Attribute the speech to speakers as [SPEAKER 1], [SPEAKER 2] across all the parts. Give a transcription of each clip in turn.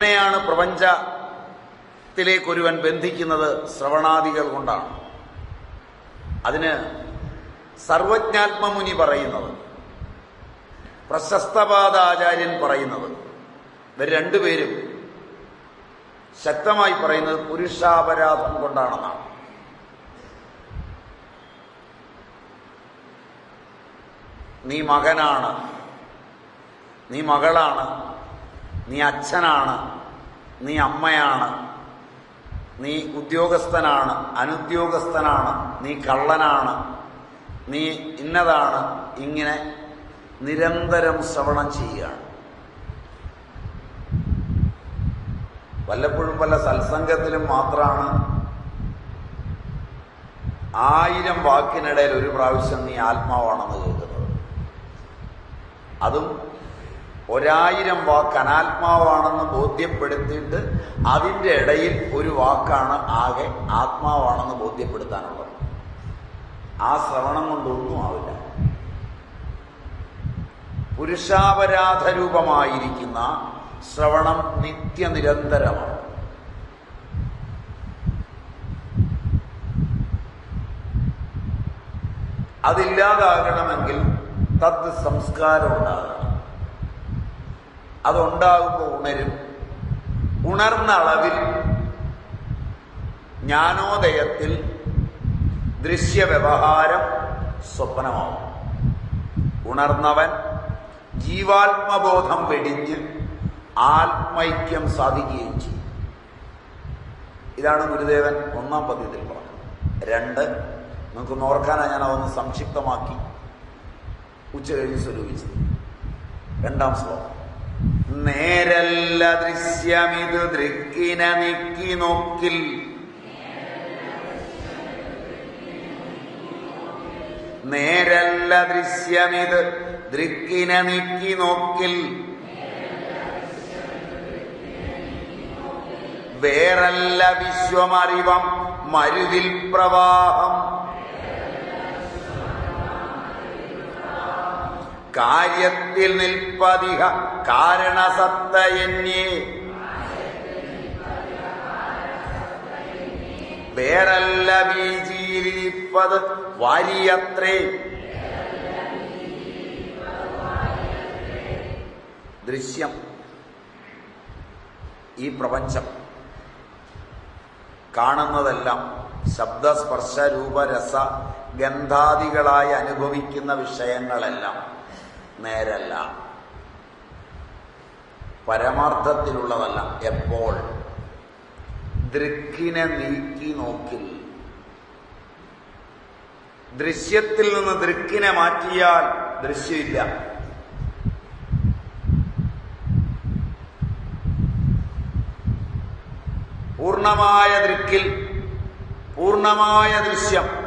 [SPEAKER 1] എങ്ങനെയാണ് പ്രപഞ്ചത്തിലേക്ക് ഒരുവൻ ബന്ധിക്കുന്നത് ശ്രവണാദികൾ കൊണ്ടാണ്. അതിന് സർവജ്ഞാത്മമുനി പറയുന്നത് പ്രശസ്തപാദാചാര്യൻ പറയുന്നത് ഇവർ രണ്ടുപേരും ശക്തമായി പറയുന്നത് പുരുഷാപരാധം കൊണ്ടാണെന്നാണ്. നീ മകനാണ് നീ മകളാണ് നീ അച്ഛനാണ് നീ അമ്മയാണ് നീ ഉദ്യോഗസ്ഥനാണ് അനുദ്യോഗസ്ഥനാണ് നീ കള്ളനാണ് നീ ഇന്നതാണ് ഇങ്ങനെ നിരന്തരം ശ്രവണം ചെയ്യുകയാണ്. വല്ലപ്പോഴും പല സത്സംഗത്തിലും മാത്രമാണ് ആയിരം വാക്കിനിടയിൽ ഒരു പ്രാവശ്യം നീ ആത്മാവാണെന്ന് കേൾക്കുന്നത്. അതും ഒരായിരം വാക്ക് അനാത്മാവാണെന്ന് ബോധ്യപ്പെടുത്തിയിട്ട് അതിന്റെ ഇടയിൽ ഒരു വാക്കാണ് ആകെ ആത്മാവാണെന്ന് ബോധ്യപ്പെടുത്താനുള്ളത്. ആ ശ്രവണം കൊണ്ടൊന്നും ആവില്ല. പുരുഷാപരാധരൂപമായിരിക്കുന്ന ശ്രവണം നിത്യനിരന്തരമാണ്. അതില്ലാതാകണമെങ്കിൽ തത് സംസ്കാരം ഉണ്ടാകണം. അതുണ്ടാകുമ്പോൾ ഉണരും. ഉണർന്ന അളവിൽ ജ്ഞാനോദയത്തിൽ ദൃശ്യവ്യവഹാരം സ്വപ്നമാവും. ഉണർന്നവൻ ജീവാത്മബോധം വെടിഞ്ഞ് ആത്മൈക്യം സാധിക്കുകയും ചെയ്യും. ഇതാണ് ഗുരുദേവൻ ഒന്നാം പദ്യത്തിൽ പറഞ്ഞത്. രണ്ട് നമുക്ക് ഓർക്കാനാണ് ഞാൻ അതൊന്ന് സംക്ഷിപ്തമാക്കി ഉച്ച കഴിഞ്ഞ് സ്വരൂപിച്ചത് രണ്ടാം ശ്ലോകം. നേരല്ല ദൃശ്യമിത് ദൃക്കിന നിക്കി നോക്കിൽ. നേരല്ല ദൃശ്യമിത് ദൃക്കിന നിക്കി നോക്കിൽ. വേറല്ല വിശ്വമറിവം മരുവിൽ പ്രവാഹം. കാര്യത്തിൽ നിൽപ്പതിഹ കാരണസത്ത എന്നേ. വേറല്ല ബീജിയിലിരിപ്പത് വാരിയത്രേ. ദൃശ്യം. ഈ പ്രപഞ്ചം. കാണുന്നതെല്ലാം ശബ്ദസ്പർശ രൂപരസ ഗന്ധാദികളായി അനുഭവിക്കുന്ന വിഷയങ്ങളെല്ലാം. നേരല്ല. പരമാർത്ഥത്തിലുള്ളതല്ല. എപ്പോൾ? ദൃക്കിനെ നീക്കി നോക്കിൽ. ദൃശ്യത്തിൽ നിന്ന് ദൃക്കിനെ മാറ്റിയാൽ ദൃശ്യമില്ല. പൂർണമായ ദൃക്കിൽ പൂർണമായ ദൃശ്യം.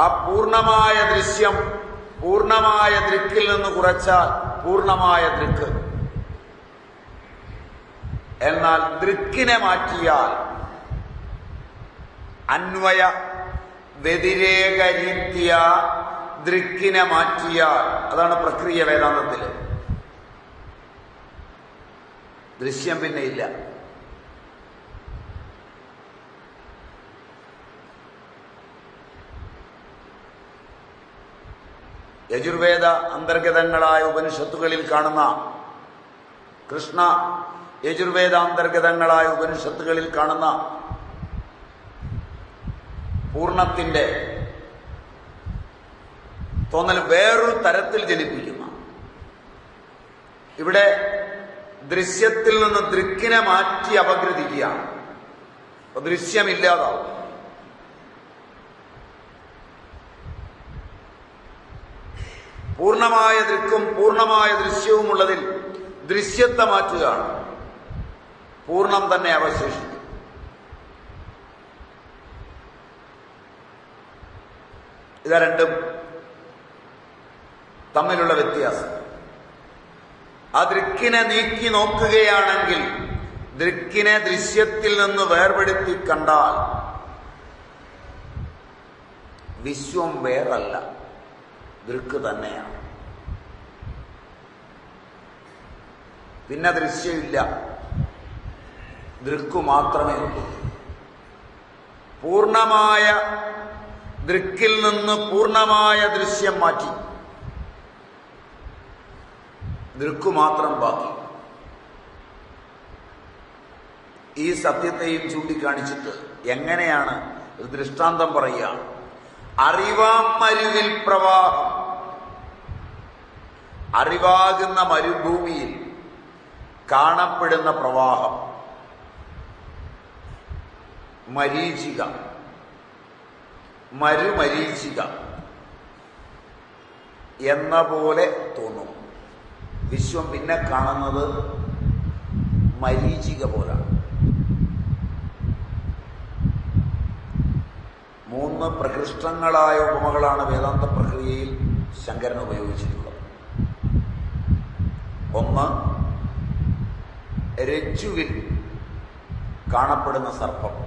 [SPEAKER 1] ആ പൂർണമായ ദൃശ്യം പൂർണമായ ദൃക്കിൽ നിന്ന് കുറച്ചാൽ പൂർണമായ ദൃക്ക്. എന്നാൽ ദൃക്കിനെ മാറ്റിയാൽ അന്വയ വ്യതിരേക രീതിയ ദൃക്കിനെ മാറ്റിയാൽ അതാണ് പ്രക്രിയ വേദാന്തത്തിൽ ദൃശ്യം പിന്നെ ഇല്ല. യജുർവേദ അന്തർഗതങ്ങളായ ഉപനിഷത്തുകളിൽ കാണുന്ന കൃഷ്ണ യജുർവേദ അന്തർഗതങ്ങളായ ഉപനിഷത്തുകളിൽ കാണുന്ന പൂർണത്തിന്റെ തോന്നൽ വേറൊരു തരത്തിൽ ജനിപ്പിക്കുന്ന ഇവിടെ ദൃശ്യത്തിൽ നിന്ന് ദൃക്കിനെ മാറ്റി അപഗ്രഥിക്കുകയാണ് ദൃശ്യമില്ലാതാവും. പൂർണമായ ദൃക്കും പൂർണമായ ദൃശ്യവും ഉള്ളതിൽ ദൃശ്യത്തെ മാറ്റുകയാണ്. പൂർണം തന്നെ അവശേഷിക്കും. ഇത് രണ്ടും തമ്മിലുള്ള വ്യത്യാസം. ആ ദൃക്കിനെ നീക്കി നോക്കുകയാണെങ്കിൽ ദൃക്കിനെ ദൃശ്യത്തിൽ നിന്ന് വേർപെടുത്തി കണ്ടാൽ വിശ്വം വേറല്ല. ദൃക്ക് തന്നെയാണ്. പിന്നെ ദൃശ്യമില്ല. ദൃക്കു മാത്രമേ ഉള്ളൂ. പൂർണമായ ദൃക്കിൽ നിന്ന് പൂർണമായ ദൃശ്യം മാറ്റി. ദൃക്കു മാത്രം ബാക്കി. ഈ സത്യത്തെയും ചൂണ്ടിക്കാണിച്ചിട്ട് എങ്ങനെയാണ് ഒരു ദൃഷ്ടാന്തം പറയുക? അറിവാം മരുവിൽ പ്രവാഹം. അറിവാകുന്ന മരുഭൂമിയിൽ കാണപ്പെടുന്ന പ്രവാഹം. മരീചിക. മരുമരീചിക എന്ന പോലെ തോന്നും. വിശ്വം പിന്നെ കാണുന്നത് മരീചിക പോലാണ്. മൂന്ന് പ്രകൃഷ്ടങ്ങളായ ഉപമകളാണ് വേദാന്ത പ്രക്രിയയിൽ ശങ്കരൻ ഉപയോഗിച്ചിട്ടുള്ളത് ഒന്ന് രജ്ജുവിൽ കാണപ്പെടുന്ന സർപ്പം.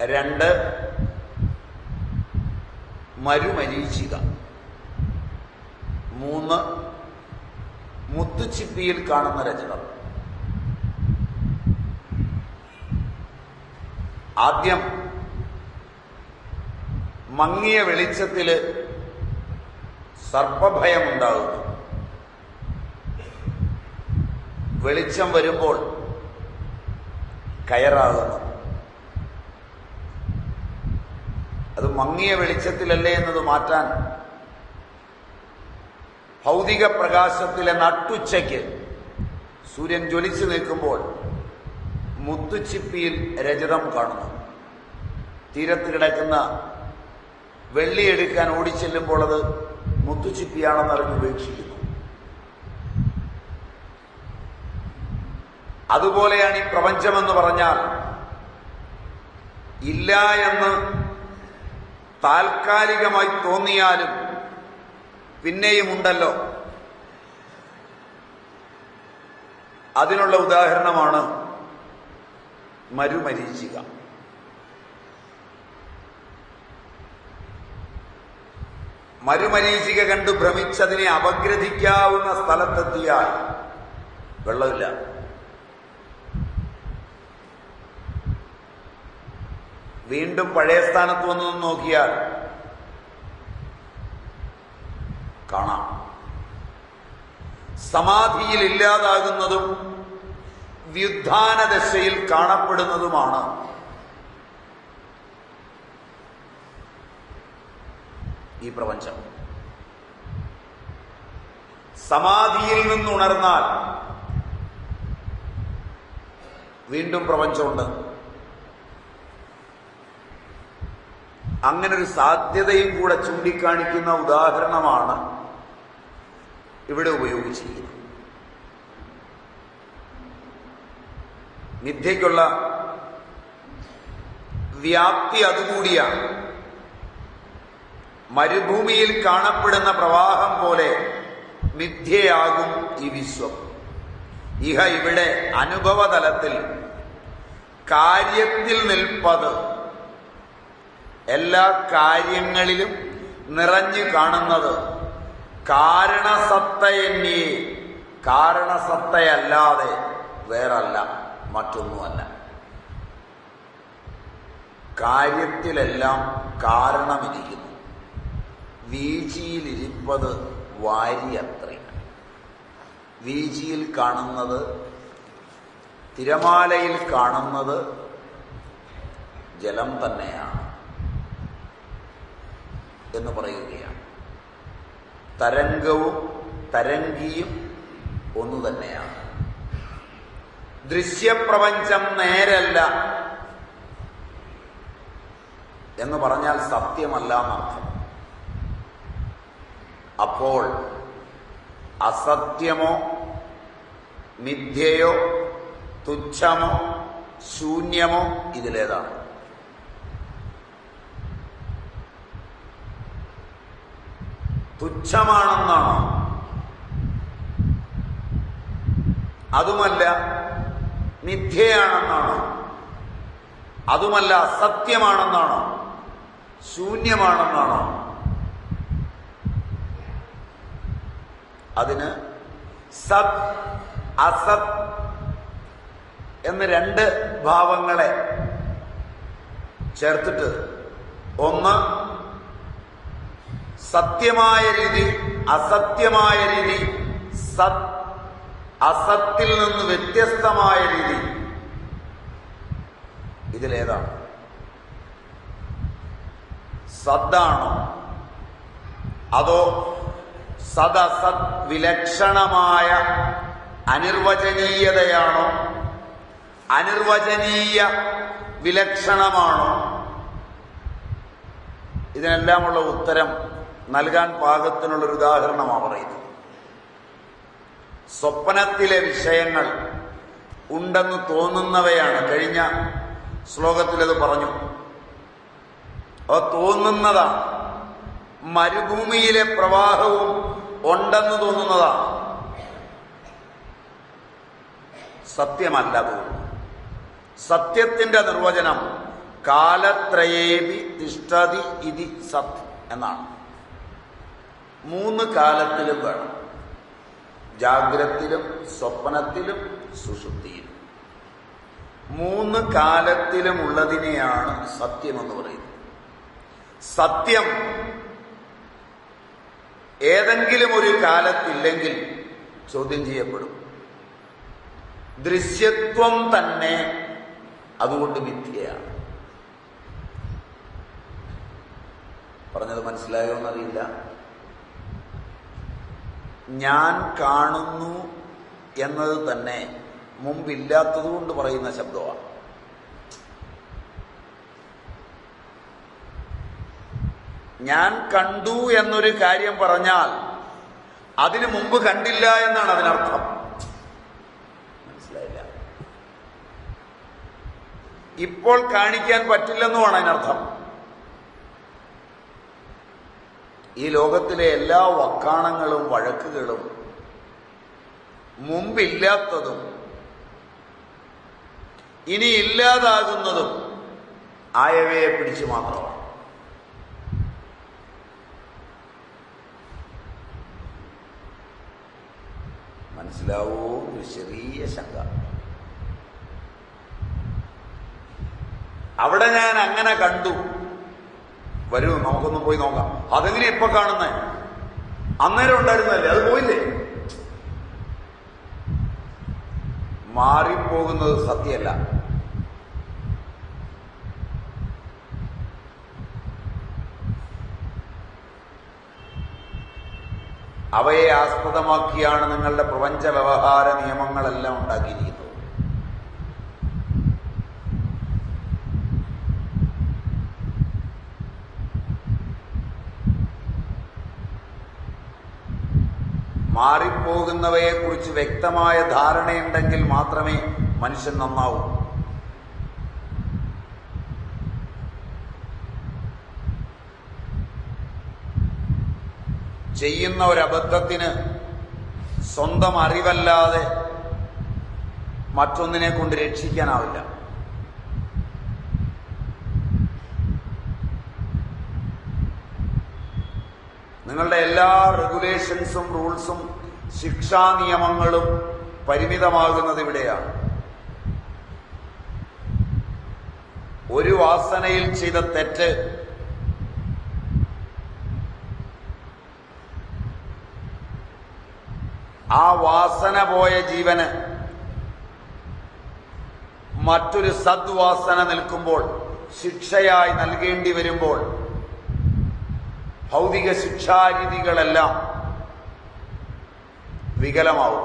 [SPEAKER 1] രണ്ട് മരുമരീചിക. മൂന്ന് മുത്തുച്ചിപ്പിയിൽ കാണുന്ന രചനം. ആദ്യം മങ്ങിയ വെളിച്ചത്തിൽ സർപ്പഭയമുണ്ടാകുന്നു വെളിച്ചം വരുമ്പോൾ കയറാകുന്നു. അത് മങ്ങിയ വെളിച്ചത്തിലല്ലേ എന്നത് മാറ്റാൻ ഭൗതിക പ്രകാശത്തിലെ നട്ടുച്ചയ്ക്ക് സൂര്യൻ ജ്വലിച്ചു നിൽക്കുമ്പോൾ മുത്തുച്ചിപ്പിയിൽ രജതം കാണുന്നു. തീരത്ത് കിടക്കുന്ന വെള്ളിയെടുക്കാൻ ഓടിച്ചെല്ലുമ്പോൾ അത് മുത്തുച്ചിപ്പിയാണെന്ന് അറിഞ്ഞ് ഉപേക്ഷിക്കുന്നു. അതുപോലെയാണ് ഈ പ്രപഞ്ചമെന്ന് പറഞ്ഞാൽ ഇല്ല എന്ന് താൽക്കാലികമായി തോന്നിയാലും പിന്നെയും ഉണ്ടല്ലോ. അതിനുള്ള ഉദാഹരണമാണ് മരുമരീചിക. മരുമരീചിക കണ്ടു ഭ്രമിച്ചതിനെ അപഗ്രഥിക്കാവുന്ന സ്ഥലത്തെത്തിയാൽ വെള്ളമില്ല. വീണ്ടും പഴയ സ്ഥാനത്ത് വന്നു നോക്കിയാൽ കാണാം. സമാധിയിൽ ഇല്ലാതാകുന്നതും വ്യുദ്ധാന ദശയിൽ കാണപ്പെടുന്നതുമാണ് ഈ പ്രപഞ്ചം. സമാധിയിൽ നിന്നുണർന്നാൽ വീണ്ടും പ്രപഞ്ചമുണ്ട്. അങ്ങനൊരു സാധ്യതയും കൂടെ ചൂണ്ടിക്കാണിക്കുന്ന ഉദാഹരണമാണ് ഇവിടെ ഉപയോഗിച്ചിരിക്കുന്നത്. മിഥ്യയ്ക്കുള്ള വ്യാപ്തി അതുകൂടിയാണ്. മരുഭൂമിയിൽ കാണപ്പെടുന്ന പ്രവാഹം പോലെ മിഥ്യയാകും ഈ വിശ്വം. ഇഹ ഇവിടെ അനുഭവതലത്തിൽ കാര്യത്തിൽ നിൽപ്പത് എല്ലാ കാര്യങ്ങളിലും നിറഞ്ഞു കാണുന്നത് കാരണസത്തയെന്നേ കാരണസത്തയല്ലാതെ വേറല്ല മറ്റൊന്നുമല്ല. കാര്യത്തിലെല്ലാം കാരണമിരിക്കുന്നു. വീചിയിലിരിപ്പത് വാരിയത്രേ. വീചിയിൽ കാണുന്നത് തിരമാലയിൽ കാണുന്നത് ജലം തന്നെയാണ് എന്ന് പറയുകയാണ്. തരംഗവും തരംഗിയും ഒന്നു തന്നെയാണ്. ദൃശ്യപ്രപഞ്ചം നേരല്ല എന്ന് പറഞ്ഞാൽ സത്യമല്ല എന്നർത്ഥം. അപ്പോൾ അസത്യമോ മിഥ്യയോ തുച്ഛമോ ശൂന്യമോ ഇതിലേതാണ്. തുച്ഛമാണെന്നാണോ? അതുമല്ല മിഥ്യയാണെന്നാണോ? അതുമല്ല അസത്യമാണെന്നാണോ? ശൂന്യമാണെന്നാണോ? അതിന് സത് അസത് എന്ന് രണ്ട് ഭാവങ്ങളെ ചേർത്തിട്ട് ഒന്ന് സത്യമായ രീതി അസത്യമായ രീതി സത് അസത്തിൽ നിന്ന് വ്യത്യസ്തമായ രീതി. ഇതിലേതാണ്. സദ്ദാണോ അതോ സദസത് വിലക്ഷണമായ അനിർവചനീയതയാണോ? അനിർവചനീയ വിലക്ഷണമാണോ? ഇതിനെല്ലാമുള്ള ഉത്തരം നൽകാൻ പാകത്തിനുള്ളൊരു ഉദാഹരണമാണ് പറയുന്നത്. സ്വപ്നത്തിലെ വിഷയങ്ങൾ ഉണ്ടെന്ന് തോന്നുന്നവയാണ്. കഴിഞ്ഞ ശ്ലോകത്തിൽ അത് പറഞ്ഞു. അത് തോന്നുന്നതാണ്. മരുഭൂമിയിലെ പ്രവാഹവും ഉണ്ടെന്ന് തോന്നുന്നതാണ് സത്യമല്ല സത്യത്തിന്റെ നിർവചനം കാലത്രയേവി തിഷ്ടതി ഇതി സത് എന്നാണ്. മൂന്ന് കാലത്തിലും വേണം. ജാഗ്രത്തിലും സ്വപ്നത്തിലും സുഷുപ്തിയിലും മൂന്ന് കാലത്തിലും ഉള്ളതിനെയാണ് സത്യമെന്ന് പറയുന്നത്. സത്യം ഏതെങ്കിലും ഒരു കാലത്തില്ലെങ്കിൽ ചോദ്യം ചെയ്യപ്പെടും. ദൃശ്യത്വം തന്നെ അതുകൊണ്ട് മിഥ്യയാണ്. പറഞ്ഞത് മനസ്സിലായോ എന്നറിയില്ല. ഞാൻ കാണുന്നു എന്നത് തന്നെ മുമ്പില്ലാത്തതുകൊണ്ട് പറയുന്ന ശബ്ദമാണ്. ഞാൻ കണ്ടു എന്നൊരു കാര്യം പറഞ്ഞാൽ അതിനു മുമ്പ് കണ്ടില്ല എന്നാണ് അതിനർത്ഥം. മനസ്സിലായില്ല? ഇപ്പോൾ കാണിക്കാൻ പറ്റില്ലെന്നുമാണ് അതിനർത്ഥം. ഈ ലോകത്തിലെ എല്ലാ വക്കാണങ്ങളും വഴക്കുകളും മുമ്പില്ലാത്തതും ഇനി ഇല്ലാതാകുന്നതും ആയവയെ പിടിച്ചു മാത്രമാണ്. മനസ്സിലാവൂ? ഒരു ചെറിയ ശങ്ക. അവിടെ ഞാൻ അങ്ങനെ കണ്ടു. വരൂ നമുക്കൊന്ന് പോയി നോക്കാം. അതെങ്ങനെ ഇപ്പൊ കാണുന്നേ? അന്നേരം ഉണ്ടായിരുന്നല്ലേ അത് പോയില്ലേ? മാറിപ്പോകുന്നത് സത്യമല്ല. അവയെ ആസ്പദമാക്കിയാണ് നിങ്ങളുടെ പ്രപഞ്ച വ്യവഹാര നിയമങ്ങളെല്ലാം ഉണ്ടാക്കിയിരിക്കുന്നത്. മാറിപ്പോകുന്നവയെക്കുറിച്ച് വ്യക്തമായ ധാരണയുണ്ടെങ്കിൽ മാത്രമേ മനുഷ്യൻ നന്നാവൂ. ചെയ്യുന്ന ഒരബദ്ധത്തിന് സ്വന്തം അറിവല്ലാതെ മറ്റൊന്നിനെ കൊണ്ട് രക്ഷിക്കാനാവില്ല. നിങ്ങളുടെ എല്ലാ റെഗുലേഷൻസും റൂൾസും ശിക്ഷാ നിയമങ്ങളും പരിമിതമാകുന്നത് ഇവിടെയാണ്. ഒരു വാസനയിൽ ചെയ്ത തെറ്റ് ആ വാസന പോയ ജീവന് മറ്റൊരു സദ്വാസന നിൽക്കുമ്പോൾ ശിക്ഷയായി നൽകേണ്ടി വരുമ്പോൾ ഭൗതിക ശിക്ഷാരീതികളെല്ലാം വികലമാവും.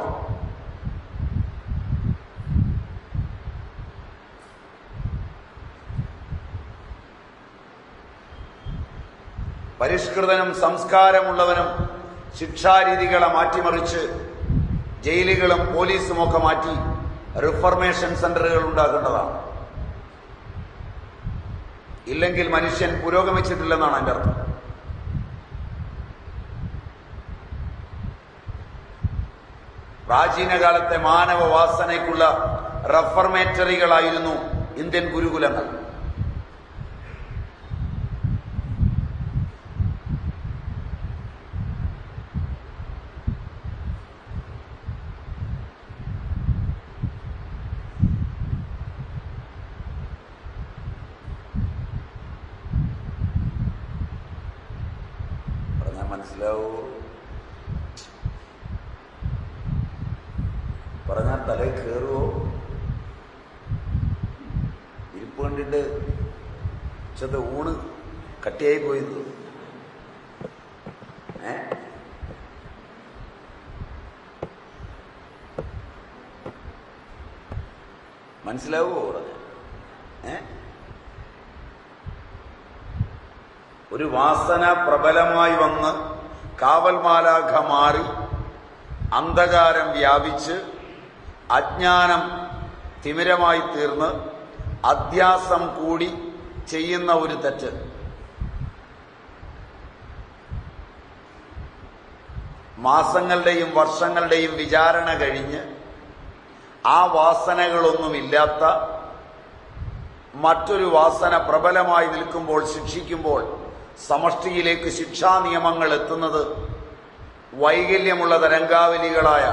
[SPEAKER 1] പരിഷ്കൃതനും സംസ്കാരമുള്ളവനും ശിക്ഷാരീതികളെ മാറ്റിമറിച്ച് ജയിലുകളും പോലീസും ഒക്കെ മാറ്റി റിഫർമേഷൻ സെന്ററുകൾ ഉണ്ടാക്കേണ്ടതാണ്. ഇല്ലെങ്കിൽ മനുഷ്യൻ പുരോഗമിച്ചിട്ടില്ലെന്നാണ് എന്റെ അർത്ഥം. പ്രാചീന കാലത്തെ മാനവ വാസനയ്ക്കുള്ള റഫർമേറ്ററികളായിരുന്നു ഇന്ത്യൻ ഗുരുകുലങ്ങൾ. മനസ്സിലാവൂ? പറഞ്ഞാൽ തലയിൽ കയറുവോ ഇരിപ്പ് കണ്ടിട്ട് ഉച്ചത്തെ ഊണ് കട്ടിയായി പോയത് ഏ? മനസ്സിലാവുമോ പറഞ്ഞ ഏ ഒരു വാസന പ്രബലമായി വന്ന് കാവൽമാലാഖ മാറി അന്ധകാരം വ്യാപിച്ച് അജ്ഞാനം തിമിരമായി തീർന്ന് അധ്യാസം കൂടി ചെയ്യുന്ന ഒരു തെറ്റ്. മാസങ്ങളുടെയും വർഷങ്ങളുടെയും വിചാരണ കഴിഞ്ഞ് ആ വാസനകളൊന്നുമില്ലാത്ത മറ്റൊരു വാസന പ്രബലമായി നിൽക്കുമ്പോൾ ശിക്ഷിക്കുമ്പോൾ സമഷ്ടിയിലേക്ക് ശിക്ഷാ നിയമങ്ങൾ എത്തുന്നത് വൈകല്യമുള്ള തരംഗാവലികളായ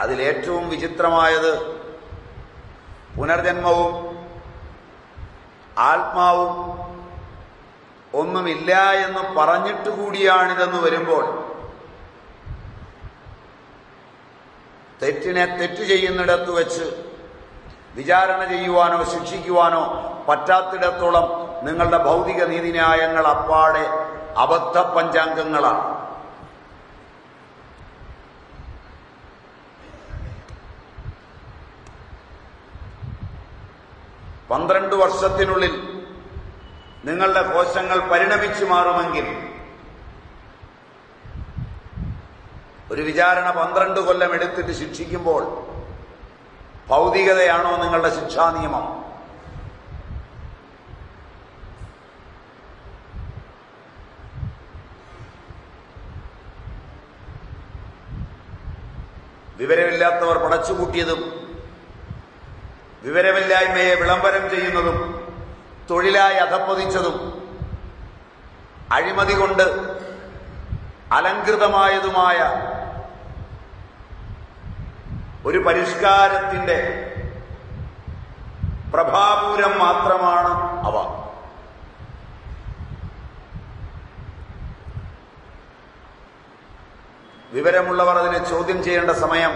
[SPEAKER 1] അതിലേറ്റവും വിചിത്രമായത് പുനർജന്മവും ആത്മാവും ഒന്നുമില്ല എന്ന് പറഞ്ഞിട്ട് കൂടിയാണിതെന്ന് വരുമ്പോൾ തെറ്റിനെ തെറ്റ് ചെയ്യുന്നിടത്ത് വെച്ച് വിചാരണ ചെയ്യുവാനോ ശിക്ഷിക്കുവാനോ പറ്റാത്തിടത്തോളം നിങ്ങളുടെ ഭൗതിക നീതിന്യായങ്ങൾ അപ്പാടെ അബദ്ധ പഞ്ചാംഗങ്ങളാണ്. പന്ത്രണ്ട് വർഷത്തിനുള്ളിൽ നിങ്ങളുടെ കോശങ്ങൾ പരിണമിച്ചു മാറുമെങ്കിൽ ഒരു വിചാരണ പന്ത്രണ്ട് കൊല്ലം എടുത്തിട്ട് ശിക്ഷിക്കുമ്പോൾ ഭൗതികതയാണോ നിങ്ങളുടെ ശിക്ഷാ നിയമം? വിവരമില്ലാത്തവർ പടച്ചുകൂട്ടിയതും വിവരമില്ലായ്മയെ വിളംബരം ചെയ്യുന്നതും തൊഴിലായി അധപ്പതിച്ചതും അഴിമതി കൊണ്ട് അലങ്കൃതമായതുമായ ഒരു പരിഷ്കാരത്തിന്റെ പ്രഭാപൂരം മാത്രമാണ് അവ. വിവരമുള്ളവർ അതിനെ ചോദ്യം ചെയ്യേണ്ട സമയം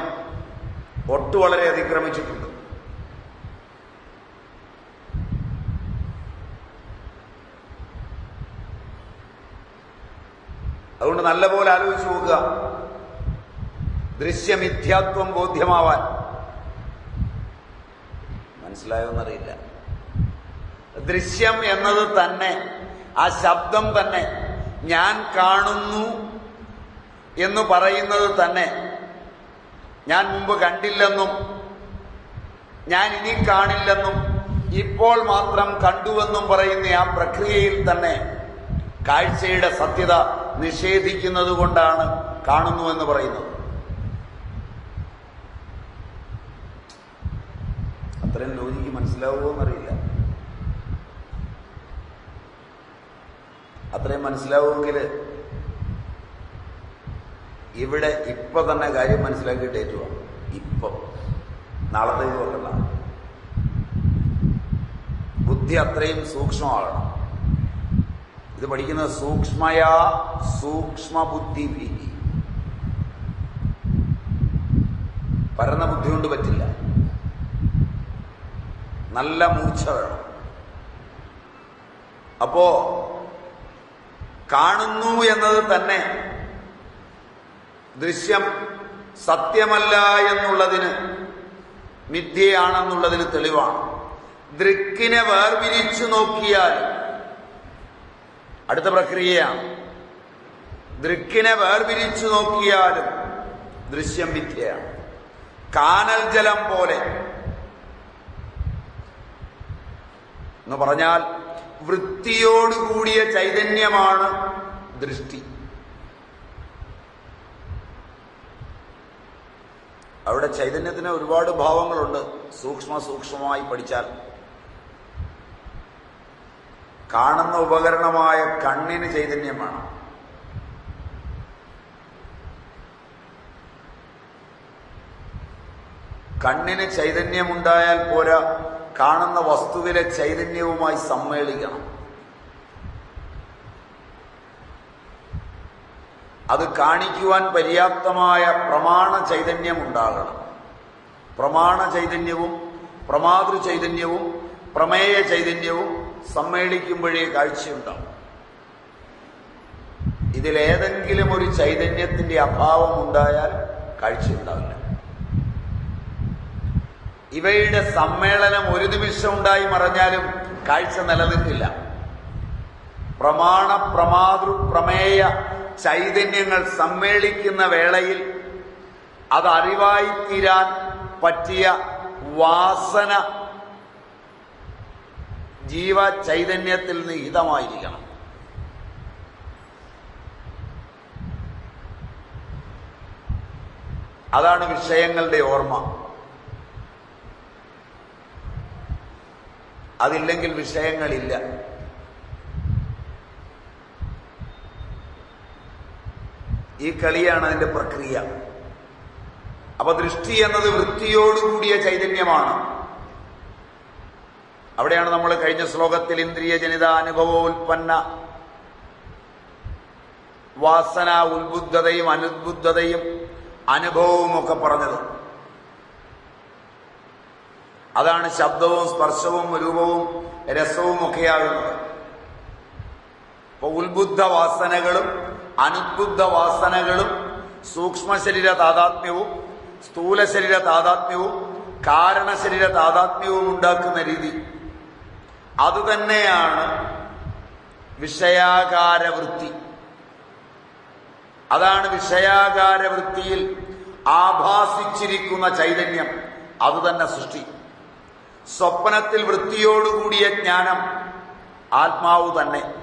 [SPEAKER 1] ഒട്ടു വളരെ അതിക്രമിച്ചിട്ടുണ്ട്. അതുകൊണ്ട് നല്ലപോലെ ആലോചിച്ചു നോക്കുക. ദൃശ്യമിഥ്യാത്വം ബോധ്യമാവാൻ. മനസ്സിലായോന്നറിയില്ല. ദൃശ്യം എന്നത് തന്നെ ആ ശബ്ദം തന്നെ ഞാൻ കാണുന്നു എന്ന് പറയുന്നത് തന്നെ. ഞാൻ മുമ്പ് കണ്ടില്ലെന്നും ഞാൻ ഇനി കാണില്ലെന്നും ഇപ്പോൾ മാത്രം കണ്ടുവെന്നും പറയുന്ന ആ പ്രക്രിയയിൽ തന്നെ കാഴ്ചയുടെ സത്യത നിഷേധിക്കുന്നത് കൊണ്ടാണ് കാണുന്നുവെന്ന് പറയുന്നത്. അത്രയും ലോജിക്ക് മനസ്സിലാവുമോ എന്നറിയില്ല. അത്രയും മനസ്സിലാവുമെങ്കിൽ ഇവിടെ ഇപ്പൊ തന്നെ കാര്യം മനസ്സിലാക്കിയിട്ട് ഏറ്റുവാ. ഇപ്പം. നാളത്തേക്ക് നോക്കണ്ട ബുദ്ധി അത്രയും സൂക്ഷ്മമാകണം. ഇത് പഠിക്കുന്നത് സൂക്ഷ്മയാ സൂക്ഷ്മ ബുദ്ധി പരന്ന ബുദ്ധി കൊണ്ട് പറ്റില്ല. നല്ല മൂർച്ച വേണം. അപ്പോ കാണുന്നു എന്നത് തന്നെ ദൃശ്യം സത്യമല്ല എന്നുള്ളതിന് മിഥ്യയാണെന്നുള്ളതിന് തെളിവാണ്. ദൃക്കിനെ വേർപിരിച്ചു നോക്കിയാൽ അടുത്ത പ്രക്രിയയാണ്. ദൃക്കിനെ വേർപിരിച്ചു നോക്കിയാലും ദൃശ്യം വിദ്യയാണ് കാനൽ ജലം പോലെ. എന്ന് പറഞ്ഞാൽ വൃത്തിയോടുകൂടിയ ചൈതന്യമാണ് ദൃഷ്ടി. അവിടെ ചൈതന്യത്തിന് ഒരുപാട് ഭാവങ്ങളുണ്ട്. സൂക്ഷ്മ സൂക്ഷ്മമായി പഠിച്ചാൽ. കാണുന്ന ഉപകരണമായ കണ്ണിന് ചൈതന്യമാണ്. കണ്ണിന് ചൈതന്യമുണ്ടായാൽ പോരാ കാണുന്ന വസ്തുവിലെ ചൈതന്യവുമായി സമ്മേളിക്കണം. അത് കാണിക്കുവാൻ പര്യാപ്തമായ പ്രമാണ ചൈതന്യമുണ്ടാകണം. പ്രമാണ ചൈതന്യവും പ്രമാതൃ ചൈതന്യവും പ്രമേയ ചൈതന്യവും സമ്മേളിക്കുമ്പോഴേ കാഴ്ചയുണ്ടാവും. ഇതിലേതെങ്കിലും ഒരു ചൈതന്യത്തിന്റെ അഭാവം ഉണ്ടായാൽ കാഴ്ചയുണ്ടാവില്ല. ഇവയുടെ സമ്മേളനം ഒരു നിമിഷം ഉണ്ടായി മറഞ്ഞാലും കാഴ്ച നിലനിൽക്കില്ല പ്രമാണ പ്രമാതൃ പ്രമേയ ചൈതന്യങ്ങൾ സമ്മേളിക്കുന്ന വേളയിൽ അത് അറിവായി തീരാൻ പറ്റിയ വാസന ജീവ ചൈതന്യത്തിൽ നിഹിതമായിരിക്കണം അതാണ് വിഷയങ്ങളുടെ ഓർമ്മ. അതില്ലെങ്കിൽ വിഷയങ്ങളില്ല. ഈ കളിയാണ് അതിന്റെ പ്രക്രിയ. അപ്പൊ ദൃഷ്ടി എന്നത് വൃത്തിയോടുകൂടിയ ചൈതന്യമാണ്. അവിടെയാണ് നമ്മൾ കഴിഞ്ഞ ശ്ലോകത്തിൽ ഇന്ദ്രിയ ജനിത അനുഭവോൽപ്പന്ന വാസന ഉത്ബുദ്ധതയും അനുദ്ബുദ്ധതയും അനുഭവവും ഒക്കെ പറഞ്ഞത്. അതാണ് ശബ്ദവും സ്പർശവും രൂപവും രസവും ഒക്കെയാകുന്നത്. ഉത്ബുദ്ധ വാസനകളും അനുദ്ബുദ്ധ വാസനകളും സൂക്ഷ്മ ശരീര താതാത്മ്യവും സ്ഥൂല ശരീര താതാത്മ്യവും കാരണശരീര താതാത്മ്യവും ഉണ്ടാക്കുന്ന രീതി. അതുതന്നെയാണ് വിഷയാകാരവൃത്തി. അതാണ് വിഷയാകാരവൃത്തിയിൽ ആഭാസിച്ചിരിക്കുന്ന ചൈതന്യം. അതുതന്നെ സൃഷ്ടി. സ്വപ്നത്തിൽ വൃത്തിയോടുകൂടിയ ജ്ഞാനം ആത്മാവ് തന്നെ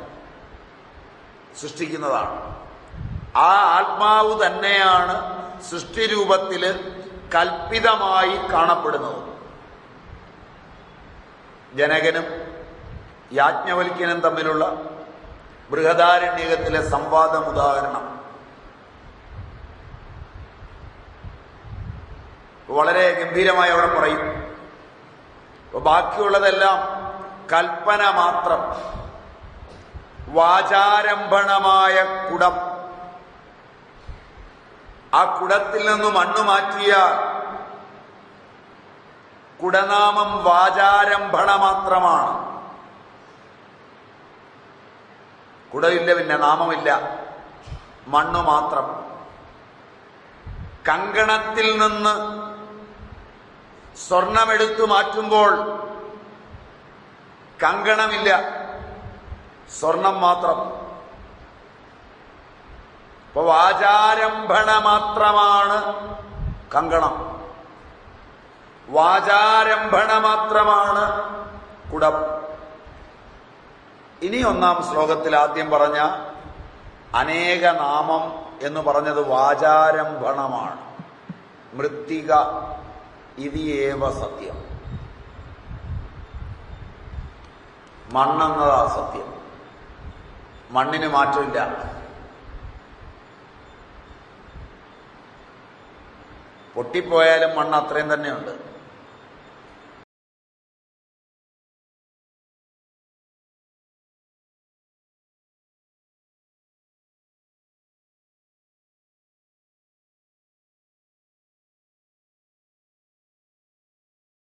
[SPEAKER 1] സൃഷ്ടിക്കുന്നതാണ്. ആ ആത്മാവ് തന്നെയാണ് സൃഷ്ടിരൂപത്തിൽ കൽപ്പിതമായി കാണപ്പെടുന്നത്. ജനകനും യാജ്ഞവൽക്യനും തമ്മിലുള്ള ബൃഹദാരണ്യകത്തിലെ സംവാദം ഉദാഹരണം. വളരെ ഗംഭീരമായി അവിടെ പറയും. ബാക്കിയുള്ളതെല്ലാം കൽപ്പന മാത്രം. വാചാരംഭണമായ കുടം. ആ കുടത്തിൽ നിന്ന് മണ്ണ് മാറ്റിയ കുടനാമം വാചാരംഭണ മാത്രമാണ്. കുടമില്ല പിന്നെ നാമമില്ല. മണ്ണ് മാത്രം. കങ്കണത്തിൽ നിന്ന് സ്വർണമെടുത്തു മാറ്റുമ്പോൾ കങ്കണമില്ല സ്വർണം മാത്രം. ഇപ്പൊ വാചാരംഭണ മാത്രമാണ് കങ്കണം. വാചാരംഭണ മാത്രമാണ് കുടം. ഇനി ഒന്നാം ശ്ലോകത്തിൽ ആദ്യം പറഞ്ഞ അനേക നാമം എന്ന് പറഞ്ഞത് വാചാരംഭണമാണ്. മൃത്തിക ഇതിയേവ സത്യം. മണ്ണെന്നതാ സത്യം. മണ്ണിന് മാറ്റമില്ല. പൊട്ടിപ്പോയാലും മണ്ണ് അത്രയും തന്നെയുണ്ട്.